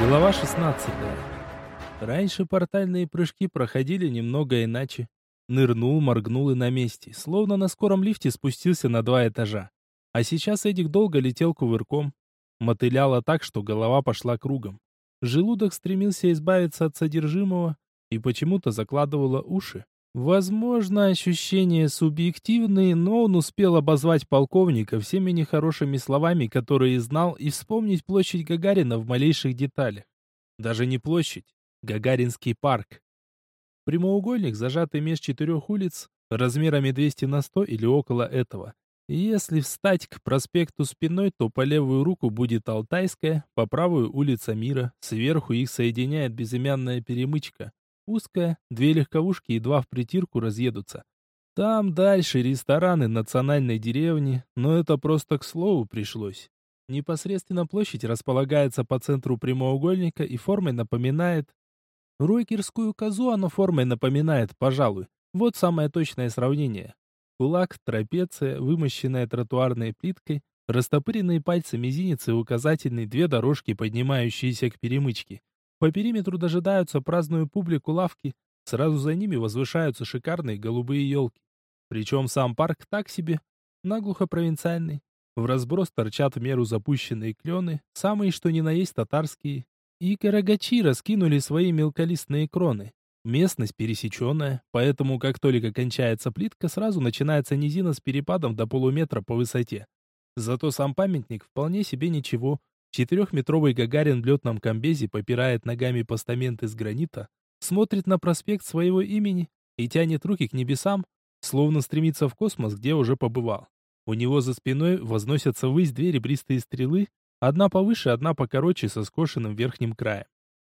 Глава 16. Раньше портальные прыжки проходили немного иначе. Нырнул, моргнул и на месте, словно на скором лифте спустился на два этажа. А сейчас Эдик долго летел кувырком. Мотыляло так, что голова пошла кругом. Желудок стремился избавиться от содержимого и почему-то закладывало уши. Возможно, ощущения субъективные, но он успел обозвать полковника всеми нехорошими словами, которые знал, и вспомнить площадь Гагарина в малейших деталях. Даже не площадь, Гагаринский парк. Прямоугольник, зажатый меж четырех улиц, размерами 200 на 100 или около этого. Если встать к проспекту спиной, то по левую руку будет Алтайская, по правую улица Мира, сверху их соединяет безымянная перемычка. Узкая, две легковушки и два в притирку разъедутся. Там дальше рестораны национальной деревни, но это просто к слову пришлось. Непосредственно площадь располагается по центру прямоугольника и формой напоминает... Ройкерскую козу оно формой напоминает, пожалуй. Вот самое точное сравнение. Кулак, трапеция, вымощенная тротуарной плиткой, растопыренные пальцы мизинец и указательный, две дорожки, поднимающиеся к перемычке. По периметру дожидаются праздную публику лавки, сразу за ними возвышаются шикарные голубые елки. Причем сам парк так себе, наглухо провинциальный. В разброс торчат в меру запущенные клены, самые что ни на есть татарские. И карагачи раскинули свои мелколистные кроны. Местность пересеченная, поэтому как только кончается плитка, сразу начинается низина с перепадом до полуметра по высоте. Зато сам памятник вполне себе ничего, Четырехметровый Гагарин в летном комбезе попирает ногами постамент из гранита, смотрит на проспект своего имени и тянет руки к небесам, словно стремится в космос, где уже побывал. У него за спиной возносятся ввысь две ребристые стрелы, одна повыше, одна покороче, со скошенным верхним краем.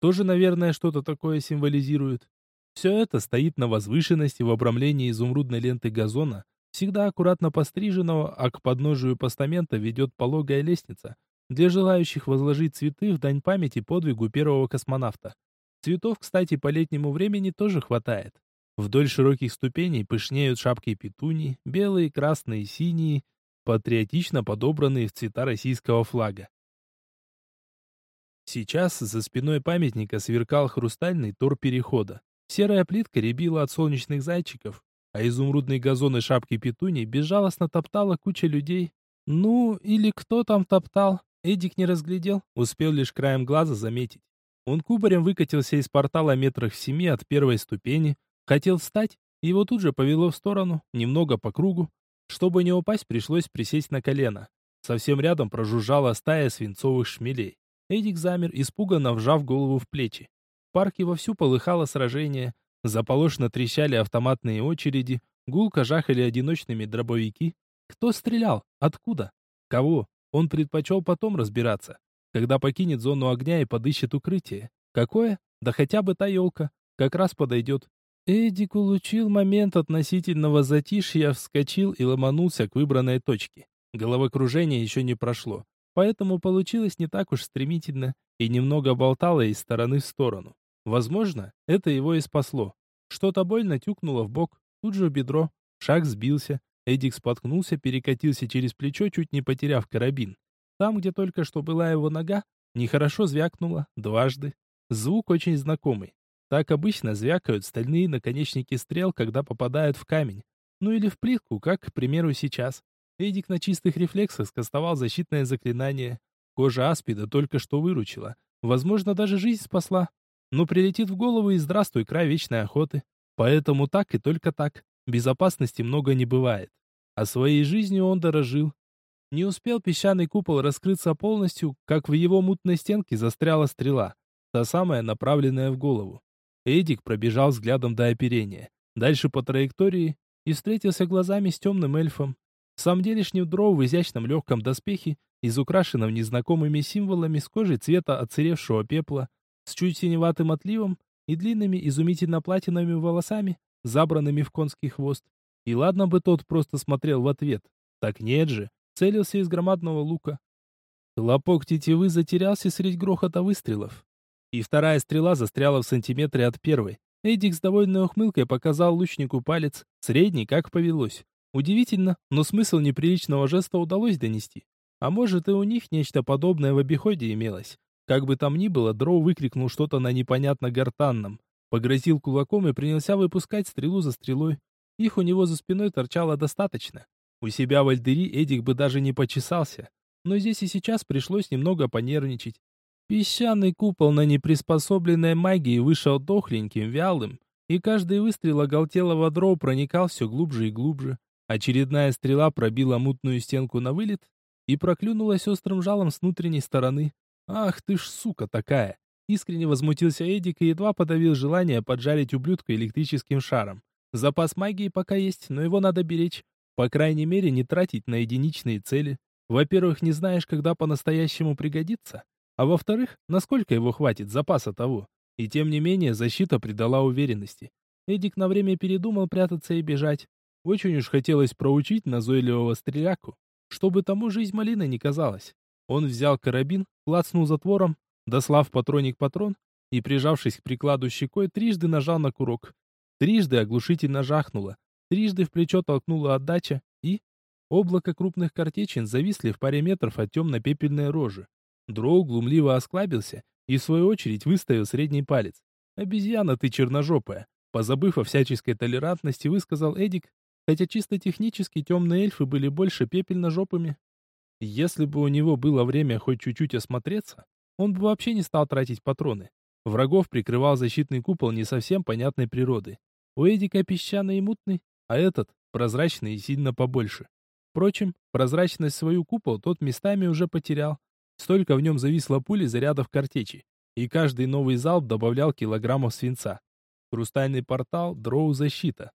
Тоже, наверное, что-то такое символизирует. Все это стоит на возвышенности в обрамлении изумрудной ленты газона, всегда аккуратно постриженного, а к подножию постамента ведет пологая лестница, для желающих возложить цветы в дань памяти подвигу первого космонавта. Цветов, кстати, по летнему времени тоже хватает. Вдоль широких ступеней пышнеют шапки петуний, белые, красные, синие, патриотично подобранные в цвета российского флага. Сейчас за спиной памятника сверкал хрустальный тор перехода. Серая плитка рябила от солнечных зайчиков, а изумрудные газоны шапки петуний безжалостно топтала куча людей. Ну, или кто там топтал, Эдик не разглядел, успел лишь краем глаза заметить. Он кубарем выкатился из портала метрах в семи от первой ступени, хотел встать, его тут же повело в сторону, немного по кругу. Чтобы не упасть, пришлось присесть на колено. Совсем рядом прожужжала стая свинцовых шмелей. Эдик замер, испуганно вжав голову в плечи. В парке вовсю полыхало сражение, заполошно трещали автоматные очереди, гулко жахали одиночными дробовики. Кто стрелял? Откуда? Кого? Он предпочел потом разбираться, когда покинет зону огня и подыщет укрытие. Какое? Да хотя бы та елка. Как раз подойдет. Эдик улучил момент относительного затишья, вскочил и ломанулся к выбранной точке. Головокружение еще не прошло, поэтому получилось не так уж стремительно и немного болтало из стороны в сторону. Возможно, это его и спасло. Что-то больно тюкнуло в бок, тут же в бедро, шаг сбился, Эдик споткнулся, перекатился через плечо, чуть не потеряв карабин. Там, где только что была его нога, нехорошо звякнуло дважды. Звук очень знакомый. Так обычно звякают стальные наконечники стрел, когда попадают в камень. Ну или в плитку, как, к примеру, сейчас. Эдик на чистых рефлексах скостовал защитное заклинание. Кожа аспида только что выручила. Возможно, даже жизнь спасла. Но прилетит в голову и здравствуй, край вечной охоты. Поэтому так и только так. Безопасности много не бывает. А своей жизнью он дорожил. Не успел песчаный купол раскрыться полностью, как в его мутной стенке застряла стрела, та самая, направленная в голову. Эдик пробежал взглядом до оперения, дальше по траектории и встретился глазами с темным эльфом. Сам делишний дров в изящном легком доспехе, из украшенном незнакомыми символами с кожей цвета отсыревшего пепла, с чуть синеватым отливом и длинными изумительно платиновыми волосами, забранными в конский хвост. И ладно бы тот просто смотрел в ответ. Так нет же, целился из громадного лука. Хлопок тетивы затерялся среди грохота выстрелов. И вторая стрела застряла в сантиметре от первой. Эдик с довольной ухмылкой показал лучнику палец, средний, как повелось. Удивительно, но смысл неприличного жеста удалось донести. А может и у них нечто подобное в обиходе имелось. Как бы там ни было, Дроу выкрикнул что-то на непонятно гортанном, погрозил кулаком и принялся выпускать стрелу за стрелой. Их у него за спиной торчало достаточно. У себя в Альдери Эдик бы даже не почесался. Но здесь и сейчас пришлось немного понервничать. Песчаный купол на неприспособленной магии вышел дохленьким, вялым, и каждый выстрел оголтелого дроу проникал все глубже и глубже. Очередная стрела пробила мутную стенку на вылет и проклюнулась острым жалом с внутренней стороны. «Ах ты ж сука такая!» Искренне возмутился Эдик и едва подавил желание поджарить ублюдка электрическим шаром. Запас магии пока есть, но его надо беречь. По крайней мере, не тратить на единичные цели. Во-первых, не знаешь, когда по-настоящему пригодится. А во-вторых, насколько его хватит запаса того. И тем не менее, защита придала уверенности. Эдик на время передумал прятаться и бежать. Очень уж хотелось проучить назойливого стреляку, чтобы тому жизнь малины не казалась. Он взял карабин, клацнул затвором, дослав патроник патрон и, прижавшись к прикладу щекой, трижды нажал на курок. Трижды оглушительно жахнуло, трижды в плечо толкнула отдача, и... Облако крупных картечин зависли в паре метров от темно-пепельной рожи. Дроу глумливо осклабился и, в свою очередь, выставил средний палец. «Обезьяна ты черножопая!» Позабыв о всяческой толерантности, высказал Эдик, хотя чисто технически темные эльфы были больше пепельно-жопами. Если бы у него было время хоть чуть-чуть осмотреться, он бы вообще не стал тратить патроны. Врагов прикрывал защитный купол не совсем понятной природы. У Эдика песчаный и мутный, а этот прозрачный и сильно побольше. Впрочем, прозрачность свою купол тот местами уже потерял. Столько в нем зависло пули зарядов картечи, и каждый новый залп добавлял килограммов свинца. Хрустальный портал, дроу защита.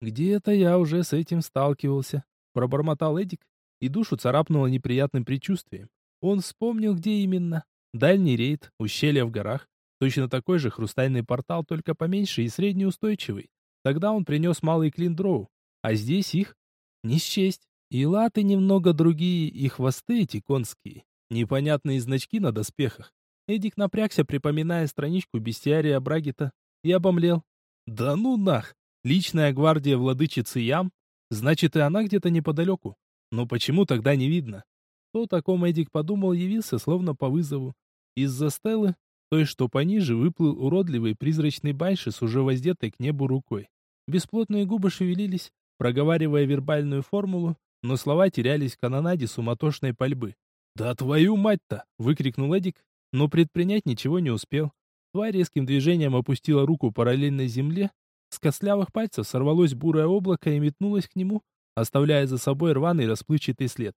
Где-то я уже с этим сталкивался, пробормотал Эдик, и душу царапнуло неприятным предчувствием. Он вспомнил, где именно. Дальний рейд, ущелье в горах. Точно такой же хрустальный портал, только поменьше и среднеустойчивый. Тогда он принес малый клин дроу, а здесь их не счесть. И латы немного другие, и хвосты эти конские. Непонятные значки на доспехах. Эдик напрягся, припоминая страничку бестиария Брагита, и обомлел. Да ну нах! Личная гвардия владычицы Ям? Значит, и она где-то неподалеку. Но почему тогда не видно? То таком Эдик подумал, явился словно по вызову. Из-за стелы, той, что пониже, выплыл уродливый призрачный байши с уже воздетой к небу рукой. Бесплотные губы шевелились, проговаривая вербальную формулу, но слова терялись в канонаде суматошной пальбы. «Да твою мать-то!» — выкрикнул Эдик, но предпринять ничего не успел. Тварь резким движением опустила руку параллельно земле, с костлявых пальцев сорвалось бурое облако и метнулось к нему, оставляя за собой рваный расплывчатый след.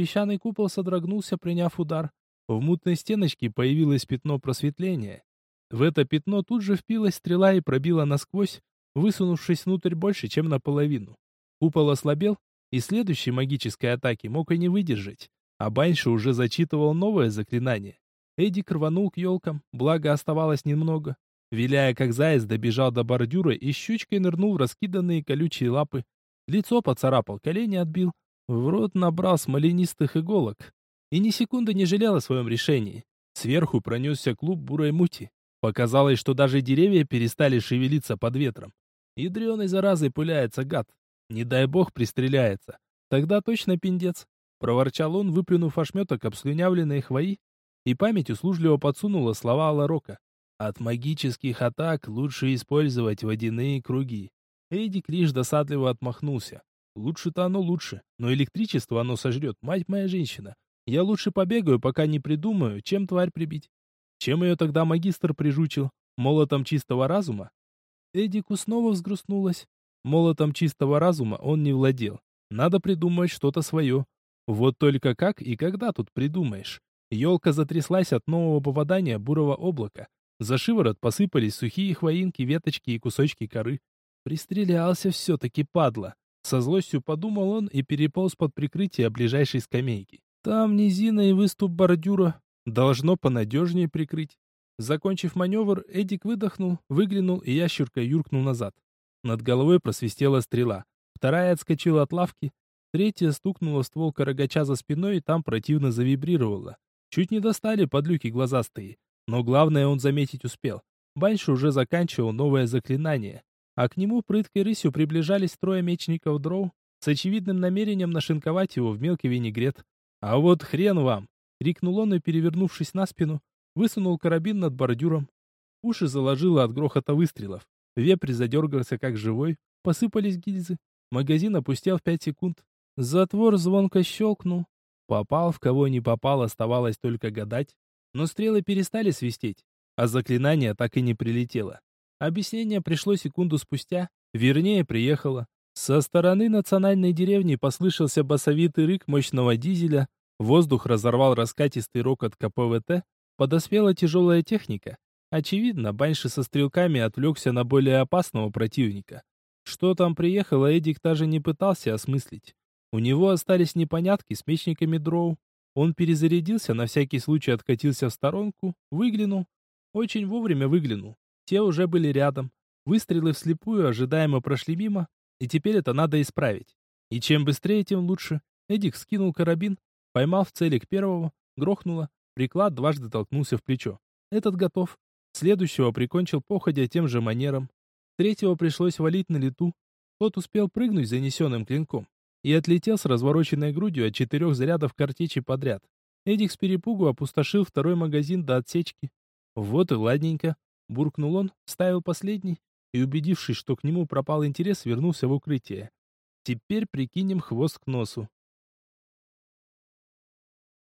Песчаный купол содрогнулся, приняв удар. В мутной стеночке появилось пятно просветления. В это пятно тут же впилась стрела и пробила насквозь, высунувшись внутрь больше, чем наполовину. Купол ослабел, и следующей магической атаки мог и не выдержать. А Банши уже зачитывал новое заклинание. Эдик рванул к елкам, благо оставалось немного. Виляя как заяц, добежал до бордюра и щучкой нырнул в раскиданные колючие лапы. Лицо поцарапал, колени отбил. В рот набрал смоленистых иголок. И ни секунды не жалел о своем решении. Сверху пронесся клуб бурой мути. Показалось, что даже деревья перестали шевелиться под ветром. Ядреной заразой пыляется гад. Не дай бог пристреляется. Тогда точно пиндец. Проворчал он, выплюнув ошметок обслюнявленной хвои, и память услужливо подсунула слова Аларока. От магических атак лучше использовать водяные круги. Эдик лишь досадливо отмахнулся. Лучше-то оно лучше, но электричество оно сожрет, мать моя женщина. Я лучше побегаю, пока не придумаю, чем тварь прибить. Чем ее тогда магистр прижучил? Молотом чистого разума? Эдику снова взгрустнулось. Молотом чистого разума он не владел. Надо придумать что-то свое. Вот только как и когда тут придумаешь? Елка затряслась от нового попадания бурого облака. За шиворот посыпались сухие хвоинки, веточки и кусочки коры. Пристрелялся все-таки, падла. Со злостью подумал он и переполз под прикрытие ближайшей скамейки. Там низина и выступ бордюра. Должно понадежнее прикрыть. Закончив маневр, Эдик выдохнул, выглянул и ящеркой юркнул назад. Над головой просвистела стрела. Вторая отскочила от лавки. Третья стукнула ствол карагача за спиной и там противно завибрировала. Чуть не достали подлюки глазастые. Но главное он заметить успел. Банши уже заканчивал новое заклинание а к нему прыткой рысью приближались трое мечников дроу с очевидным намерением нашинковать его в мелкий винегрет. «А вот хрен вам!» — крикнул он и, перевернувшись на спину, высунул карабин над бордюром. Уши заложило от грохота выстрелов. Вепрь задергался как живой, посыпались гильзы. Магазин опустел в пять секунд. Затвор звонко щелкнул. Попал, в кого не попал, оставалось только гадать. Но стрелы перестали свистеть, а заклинание так и не прилетело. Объяснение пришло секунду спустя, вернее, приехало. Со стороны национальной деревни послышался басовитый рык мощного дизеля, воздух разорвал раскатистый рокот КПВТ, подоспела тяжелая техника. Очевидно, Банши со стрелками отвлекся на более опасного противника. Что там приехало, Эдик даже не пытался осмыслить. У него остались непонятки с мечниками дроу. Он перезарядился, на всякий случай откатился в сторонку, выглянул. Очень вовремя выглянул. Те уже были рядом. Выстрелы вслепую ожидаемо прошли мимо, и теперь это надо исправить. И чем быстрее, тем лучше. Эдик скинул карабин, поймал в целик первого, грохнуло, приклад дважды толкнулся в плечо. Этот готов. Следующего прикончил походя тем же манером. Третьего пришлось валить на лету. Тот успел прыгнуть занесенным клинком и отлетел с развороченной грудью от четырех зарядов картечи подряд. Эдик с перепугу опустошил второй магазин до отсечки. Вот и ладненько. Буркнул он, ставил последний и, убедившись, что к нему пропал интерес, вернулся в укрытие. Теперь прикинем хвост к носу.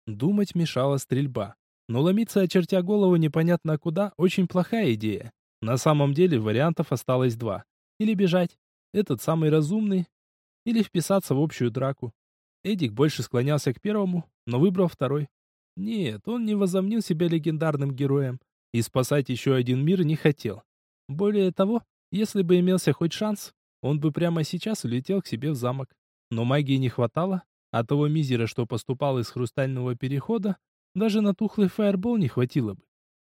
Думать мешала стрельба. Но ломиться, очертя голову непонятно куда, очень плохая идея. На самом деле вариантов осталось два. Или бежать, этот самый разумный, или вписаться в общую драку. Эдик больше склонялся к первому, но выбрал второй. Нет, он не возомнил себя легендарным героем, и спасать еще один мир не хотел. Более того, если бы имелся хоть шанс, он бы прямо сейчас улетел к себе в замок. Но магии не хватало, а того мизера, что поступал из хрустального перехода, даже на тухлый фаербол не хватило бы.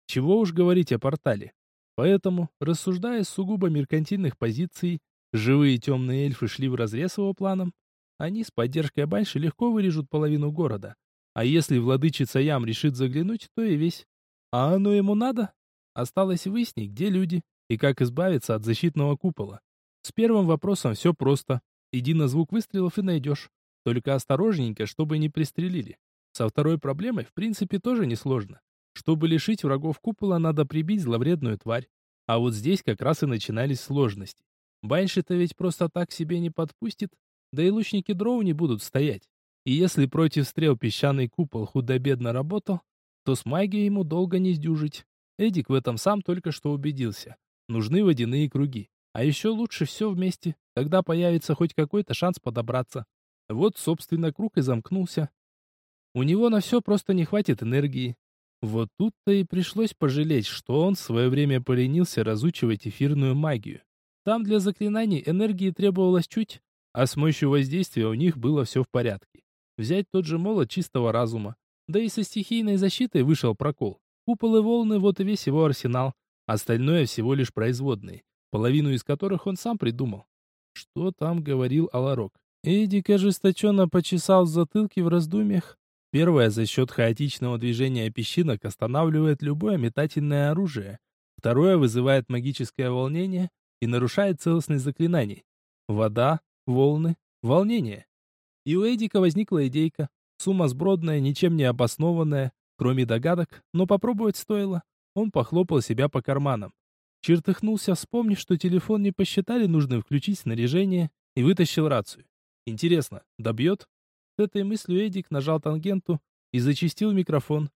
Чего уж говорить о портале. Поэтому, рассуждая с сугубо меркантильных позиций, живые темные эльфы шли вразрез его планам. Они с поддержкой Банши легко вырежут половину города. А если владычица Ям решит заглянуть, то и весь. А оно ему надо? Осталось выяснить, где люди и как избавиться от защитного купола. С первым вопросом все просто. Иди на звук выстрелов и найдешь. Только осторожненько, чтобы не пристрелили. Со второй проблемой, в принципе, тоже несложно. Чтобы лишить врагов купола, надо прибить зловредную тварь. А вот здесь как раз и начинались сложности. Банши-то ведь просто так себе не подпустит, да и лучники дроу не будут стоять. И если против стрел песчаный купол худо-бедно работал, то с магией ему долго не сдюжить. Эдик в этом сам только что убедился. Нужны водяные круги. А еще лучше все вместе, тогда появится хоть какой-то шанс подобраться. Вот, собственно, круг и замкнулся. У него на все просто не хватит энергии. Вот тут-то и пришлось пожалеть, что он в свое время поленился разучивать эфирную магию. Там для заклинаний энергии требовалось чуть, а с мощью воздействия у них было все в порядке. Взять тот же молот чистого разума. Да и со стихийной защитой вышел прокол. Купол и волны — вот и весь его арсенал. Остальное всего лишь производные, половину из которых он сам придумал. Что там говорил Аларок? Эдик ожесточенно почесал в затылке в раздумьях. Первое, за счет хаотичного движения песчинок останавливает любое метательное оружие. Второе, вызывает магическое волнение и нарушает целостность заклинаний. Вода, волны, волнение. И у Эдика возникла идейка. Сумма сбродная, ничем не обоснованная, кроме догадок, но попробовать стоило. Он похлопал себя по карманам. Чертыхнулся, вспомнив, что телефон не посчитали нужным включить снаряжение, и вытащил рацию. Интересно, добьет? С этой мыслью Эдик нажал тангенту и зачистил микрофон.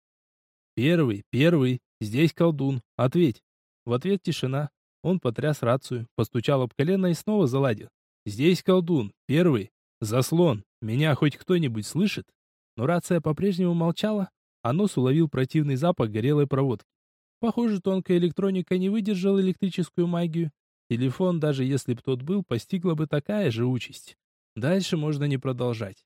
«Первый, первый, здесь колдун, ответь». В ответ тишина. Он потряс рацию, постучал об колено и снова заладил. «Здесь колдун, первый, заслон, меня хоть кто-нибудь слышит?» Но рация по-прежнему молчала, а нос уловил противный запах горелой проводки. Похоже, тонкая электроника не выдержала электрическую магию. Телефон, даже если б тот был, постигла бы такая же участь. Дальше можно не продолжать.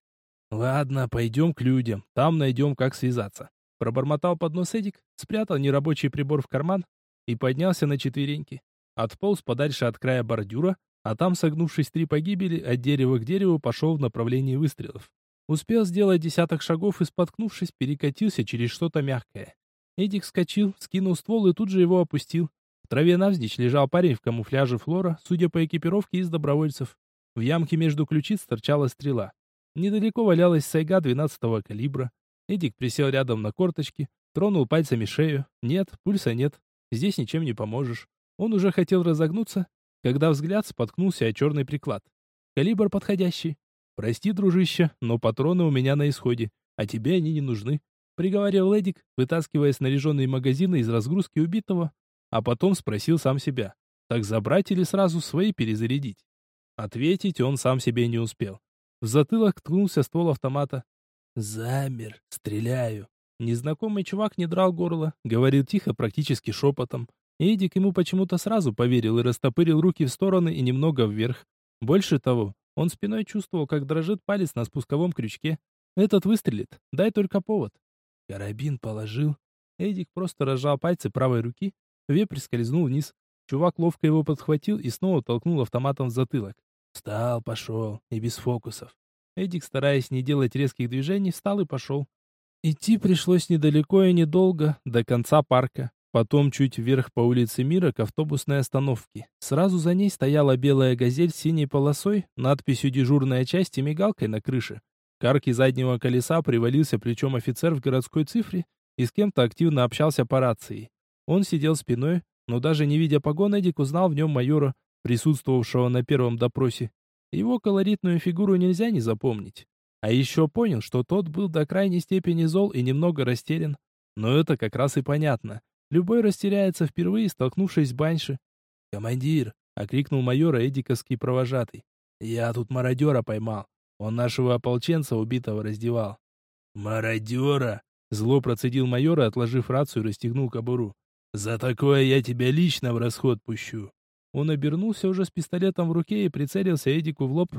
«Ладно, пойдем к людям, там найдем, как связаться». Пробормотал под нос Эдик, спрятал нерабочий прибор в карман и поднялся на четвереньки. Отполз подальше от края бордюра, а там, согнувшись три погибели, от дерева к дереву пошел в направлении выстрелов. Успел сделать десяток шагов и, споткнувшись, перекатился через что-то мягкое. Эдик вскочил, скинул ствол и тут же его опустил. В траве навзничь лежал парень в камуфляже флора, судя по экипировке, из добровольцев. В ямке между ключиц торчала стрела. Недалеко валялась сайга 12-го калибра. Эдик присел рядом на корточки, Тронул пальцами шею. Нет, пульса нет. Здесь ничем не поможешь. Он уже хотел разогнуться, когда взгляд споткнулся о черный приклад. Калибр подходящий. Прости, дружище, но патроны у меня на исходе, а тебе они не нужны. Приговорил Эдик, вытаскивая снаряженные магазины из разгрузки убитого, а потом спросил сам себя, так забрать или сразу свои перезарядить? Ответить он сам себе не успел. В затылок ткнулся ствол автомата. «Замер, стреляю». Незнакомый чувак не драл горло, говорил тихо, практически шепотом. Эдик ему почему-то сразу поверил и растопырил руки в стороны и немного вверх. Больше того, он спиной чувствовал, как дрожит палец на спусковом крючке. Этот выстрелит, дай только повод. Карабин положил. Эдик просто разжал пальцы правой руки, вепрь скользнул вниз. Чувак ловко его подхватил и снова толкнул автоматом в затылок. Встал, пошел, и без фокусов. Эдик, стараясь не делать резких движений, встал и пошел. Идти пришлось недалеко и недолго, до конца парка. Потом чуть вверх по улице Мира к автобусной остановке. Сразу за ней стояла белая газель с синей полосой, надписью «Дежурная часть» и мигалкой на крыше. К арке заднего колеса привалился плечом офицер в городской цифре и с кем-то активно общался по рации. Он сидел спиной, но даже не видя погон, Эдик узнал в нем майора, присутствовавшего на первом допросе. Его колоритную фигуру нельзя не запомнить. А еще понял, что тот был до крайней степени зол и немного растерян. Но это как раз и понятно. Любой растеряется впервые, столкнувшись с Банши. «Командир!» — окрикнул майора эдиковский провожатый. «Я тут мародера поймал. Он нашего ополченца убитого раздевал». «Мародера!» — зло процедил майор и, отложив рацию, расстегнул кобуру. «За такое я тебя лично в расход пущу». Он обернулся уже с пистолетом в руке и прицелился Эдику в лоб,